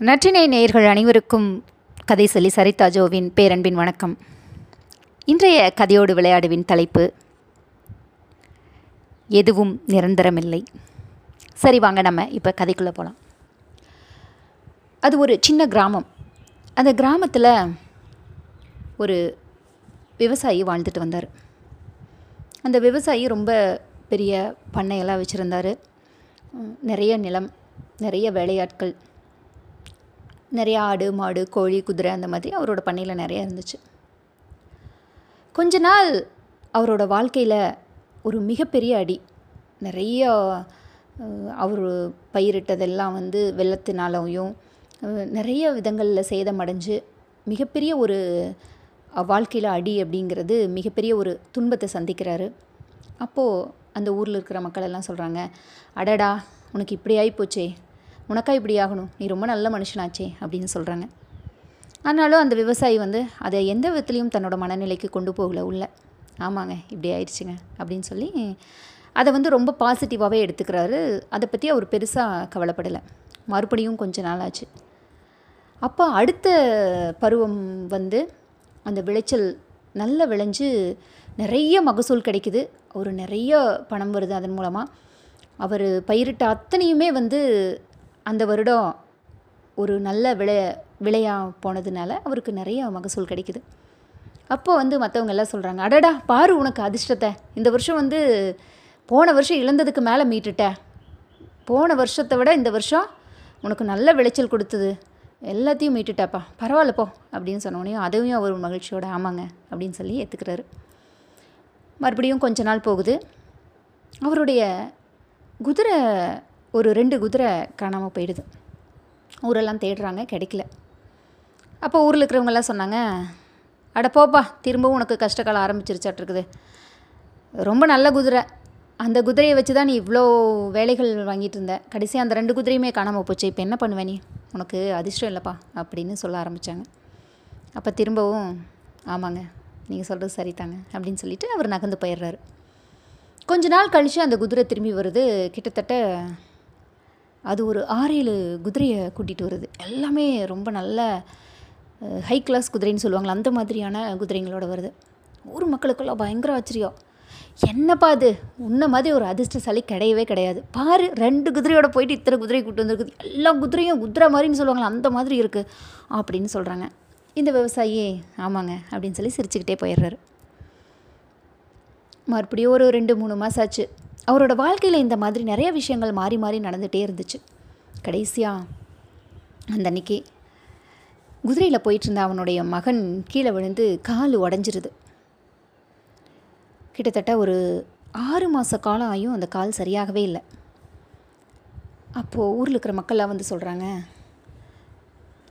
நற்றினை நேயர்கள் அனைவருக்கும் கதை சொல்லி சரிதா ஜோவின் பேரன்பின் வணக்கம். இன்றைய கதையோடு விளையாடுவின் தலைப்பு எதுவும் நிரந்தரமில்லை. சரி வாங்க நம்ம இப்போ கதைக்குள்ளே போகலாம் அது ஒரு சின்ன கிராமம். அந்த கிராமத்தில் ஒரு விவசாயி வாழ்ந்துட்டு வந்தார். அந்த விவசாயி ரொம்ப பெரிய பண்ணையெல்லாம் வச்சுருந்தார். நிறைய நிலம் நிறைய வேலையாட்கள் நிறைய ஆடு மாடு கோழி குதிரை அந்த மாதிரி அவரோட பண்ணையில் நிறைய இருந்துச்சு. கொஞ்ச நாள் அவரோட வாழ்க்கையில் ஒரு மிகப்பெரிய அடி. நிறைய அவர் பயிரிட்டதெல்லாம் வந்து வெள்ளத்தினாலையும் நிறைய விதங்களில் சேதமடைஞ்சு மிகப்பெரிய ஒரு வாழ்க்கையில் அடி அப்படிங்கிறது மிகப்பெரிய ஒரு துன்பத்தை சந்திக்கிறாரு. அப்போது அந்த ஊரில் இருக்கிற மக்கள் எல்லாம் சொல்கிறாங்க அடடா உனக்கு இப்படி ஆகிப்போச்சே உனக்கா இப்படி ஆகணும்? நீ ரொம்ப நல்ல மனுஷனாச்சே அப்படின்னு சொல்கிறாங்க ஆனாலும் அந்த விவசாயி வந்து அதை எந்த விதத்துலேயும் தன்னோட மனநிலைக்கு கொண்டு போகல உள்ள. ஆமாங்க இப்படி ஆயிடுச்சுங்க அப்படின்னு சொல்லி அதை வந்து ரொம்ப பாசிட்டிவாகவே எடுத்துக்கிறாரு. அதை பற்றி அவர் பெருசாக கவலைப்படலை. மறுபடியும் கொஞ்ச நாள் ஆச்சு. அப்போ அடுத்த பருவம் வந்து அந்த விளைச்சல் நல்ல விளைஞ்சு நிறைய மகசூல் கிடைக்குது. ஒரு நிறைய பணம் வருது அதன் மூலமாக அவர் பயிரிட்ட அத்தனையுமே வந்து அந்த வருடம் ஒரு நல்ல விளைய விளையாக போனதுனால அவருக்கு நிறைய மகசூல் கிடைக்குது. அப்போ வந்து மற்றவங்க எல்லாம் சொல்கிறாங்க அடடா பாரு உனக்கு அதிர்ஷ்டத்தை. இந்த வருஷம் வந்து போன வருஷம் இழந்ததுக்கு மேலே மீட்டுட்ட. போன வருஷத்தை விட இந்த வருஷம் உனக்கு நல்ல விளைச்சல் கொடுத்தது. எல்லாத்தையும் மீட்டுட்டாப்பா. பரவாயில்லப்போ அப்படின்னு சொன்னோடனே அதையும் அவர் மகிழ்ச்சியோட ஆமாங்க அப்படின்னு சொல்லி ஏற்றுக்கிறாரு மறுபடியும் கொஞ்ச நாள் போகுது. அவருடைய குதிரை ஒரு ரெண்டு குதிரை காணாமல் போயிடுது. ஊரெல்லாம் தேடுறாங்க கிடைக்கல. அப்போ ஊரில் இருக்கிறவங்கெல்லாம் சொன்னாங்க அட போப்பா திரும்பவும் உனக்கு கஷ்டகாலம் ஆரம்பிச்சிருச்சாட்டிருக்குது. ரொம்ப நல்ல குதிரை. அந்த குதிரையை வச்சு தான் நீ இவ்வளோ வேலைகள் வாங்கிட்டு இருந்த. கடைசி அந்த ரெண்டு குதிரையுமே காணாமல் போச்சு. இப்போ என்ன பண்ணுவே நீ? உனக்கு அதிர்ஷ்டம் இல்லைப்பா அப்படின்னு சொல்ல ஆரம்பித்தாங்க அப்போ திரும்பவும் ஆமாங்க நீங்கள் சொல்கிறது சரிதாங்க அப்படின்னு சொல்லிட்டு அவர் நகர்ந்து போயிடுறாரு. கொஞ்ச நாள் கழித்து அந்த குதிரை திரும்பி வருது. கிட்டத்தட்ட அது ஒரு ஆறேழு குதிரையை கூட்டிகிட்டு வருது. எல்லாமே ரொம்ப நல்ல ஹை கிளாஸ் குதிரைன்னு சொல்லுவாங்களே அந்த மாதிரியான குதிரைங்களோட வருது. ஊர் மக்களுக்கெல்லாம் பயங்கர ஆச்சரியம். என்னப்பா அது உன்ன மாதிரி ஒரு அதிர்ஷ்டசாலி கிடையவே கிடையாது. பாரு ரெண்டு குதிரையோட போயிட்டு இத்தனை குதிரை கூட்டு வந்திருக்குது. எல்லா குதிரையும் குதிரை மாதிரின்னு சொல்லுவாங்களே அந்த மாதிரி இருக்குது அப்படின்னு சொல்கிறாங்க இந்த விவசாயி ஆமாங்க அப்படின்னு சொல்லி சிரிச்சுக்கிட்டே போயிடுறாரு. மறுபடியும் ஒரு ரெண்டு மூணு மாதம் ஆச்சு. அவரோட வாழ்க்கையில் இந்த மாதிரி நிறைய விஷயங்கள் மாறி மாறி நடந்துகிட்டே இருந்துச்சு. கடைசியாக அந்த அன்னைக்கு குதிரையில் போயிட்டு இருந்த அவனுடைய மகன் கீழே விழுந்து கால் உடஞ்சிருது. கிட்டத்தட்ட ஒரு ஆறு மாத காலம் ஆயும் அந்த கால் சரியாகவே இல்லை. அப்போது ஊரில் இருக்கிற மக்கள்லாம் வந்து சொல்கிறாங்க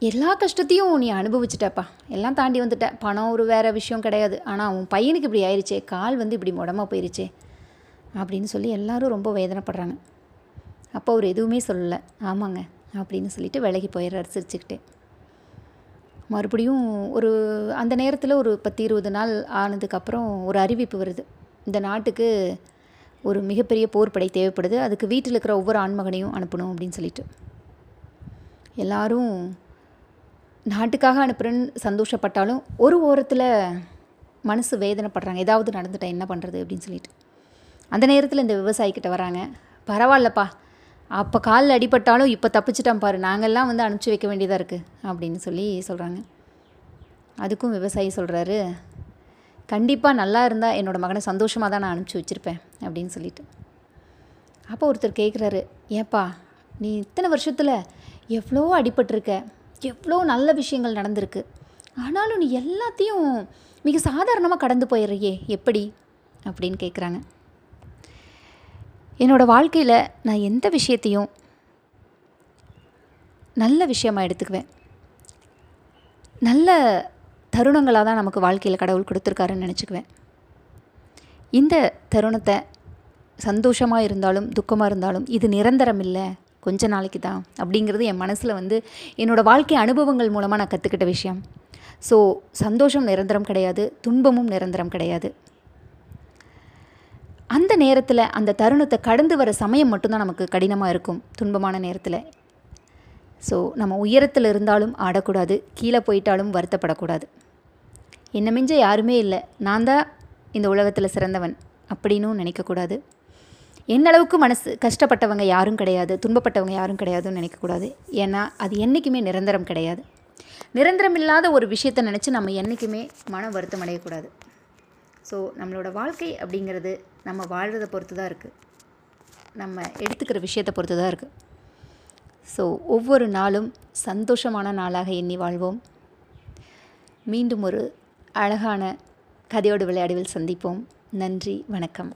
எல்லா கஷ்டத்தையும் நீ அனுபவிச்சிட்டப்பா. எல்லாம் தாண்டி வந்துட்ட. பணம் ஒரு வேறு விஷயம் கிடையாது. ஆனால் உன் பையனுக்கு இப்படி ஆயிடுச்சே கால் வந்து இப்படி முடமாக போயிருச்சே. அப்படின்னு சொல்லி எல்லாரும் ரொம்ப வேதனைப்படுறாங்க. அப்போ அவர் எதுவுமே சொல்லலை. ஆமாங்க அப்படின்னு சொல்லிட்டு விலகி போயிடுறாரு சிரிச்சுக்கிட்டே. மறுபடியும் ஒரு அந்த நேரத்தில் ஒரு பத்து இருபது நாள் ஆனதுக்கப்புறம் ஒரு அறிவிப்பு வருது. இந்த நாட்டுக்கு ஒரு மிகப்பெரிய போர்ப்படை தேவைப்படுது. அதுக்கு வீட்டில் இருக்கிற ஒவ்வொரு ஆண்மகனையும் அனுப்பணும் அப்படின்னு சொல்லிட்டு. எல்லாரும் நாட்டுக்காக அனுப்புகிறேன்னு சந்தோஷப்பட்டாலும் ஒரு ஓரத்தில் மனசு வேதனைப்படுறாங்க. ஏதாவது நடந்துட்டா என்ன பண்ணுறது அப்படின்னு சொல்லிட்டு. அந்த நேரத்தில் இந்த விவசாயிக்கிட்ட வராங்க. பரவாயில்லப்பா. அப்போ காலில் அடிபட்டாலும் இப்போ தப்பிச்சிட்டான் பாரு. நாங்கள்லாம் வந்து அனுப்பிச்சி வைக்க வேண்டியதாக இருக்குது அப்படின்னு சொல்லி சொல்கிறாங்க அதுக்கும் விவசாயி சொல்கிறாரு கண்டிப்பாக நல்லா இருந்தால் என்னோடய மகனை சந்தோஷமாக தான் நான் அனுப்பிச்சி வச்சுருப்பேன். அப்படின்னு சொல்லிட்டு. அப்போ ஒருத்தர் கேட்குறாரு ஏப்பா நீ இத்தனை வருஷத்தில் எவ்வளோ அடிபட்டிருக்க. எவ்வளோ நல்ல விஷயங்கள் நடந்திருக்கு. ஆனாலும் நீ எல்லாத்தையும் மிக சாதாரணமாக கடந்து போயிடுறியே. எப்படி? அப்படின்னு கேட்குறாங்க என்னோடய வாழ்க்கையில் நான் எந்த விஷயத்தையும் நல்ல விஷயமாக எடுத்துக்குவேன். நல்ல தருணங்களாக தான் நமக்கு வாழ்க்கையில் கடவுள் கொடுத்துருக்காருன்னு நினச்சிக்குவேன். இந்த தருணத்தை சந்தோஷமாக இருந்தாலும் துக்கமாக இருந்தாலும் இது நிரந்தரம் இல்லை கொஞ்ச நாளைக்கு தான் அப்படிங்கிறது என் மனசில் வந்து என்னோடய வாழ்க்கை அனுபவங்கள் மூலமாக நான் கற்றுக்கிட்ட விஷயம். ஸோ சந்தோஷம் நிரந்தரம் கிடையாது துன்பமும் நிரந்தரம் கிடையாது. அந்த நேரத்தில் அந்த தருணத்தை கடந்து வர சமயம் மட்டும்தான் நமக்கு கடினமாக இருக்கும் துன்பமான நேரத்தில். ஸோ நம்ம உயரத்தில் இருந்தாலும் ஆடக்கூடாது கீழே போயிட்டாலும் வருத்தப்படக்கூடாது. என்னை மிஞ்ச யாருமே இல்லை. நான் தான் இந்த உலகத்தில் சிறந்தவன் அப்படின்னும் நினைக்கக்கூடாது. என்னளவுக்கு மனசு கஷ்டப்பட்டவங்க யாரும் கிடையாது துன்பப்பட்டவங்க யாரும் கிடையாதுன்னு நினைக்கக்கூடாது. ஏன்னா அது என்றைக்குமே நிரந்தரம் கிடையாது. நிரந்தரம் இல்லாத ஒரு விஷயத்தை நினச்சி நம்ம என்றைக்குமே மன வருத்தம் அடையக்கூடாது. ஸோ நம்மளோட வாழ்க்கை அப்படிங்கிறது நம்ம வாழ்கிறத பொறுத்து தான் இருக்குது நம்ம எடுத்துக்கிற விஷயத்தை பொறுத்து தான் இருக்குது ஸோ ஒவ்வொரு நாளும் சந்தோஷமான நாளாக எண்ணி வாழ்வோம். மீண்டும் ஒரு அழகான கதையோடு விளையாடுவில் சந்திப்போம். நன்றி வணக்கம்.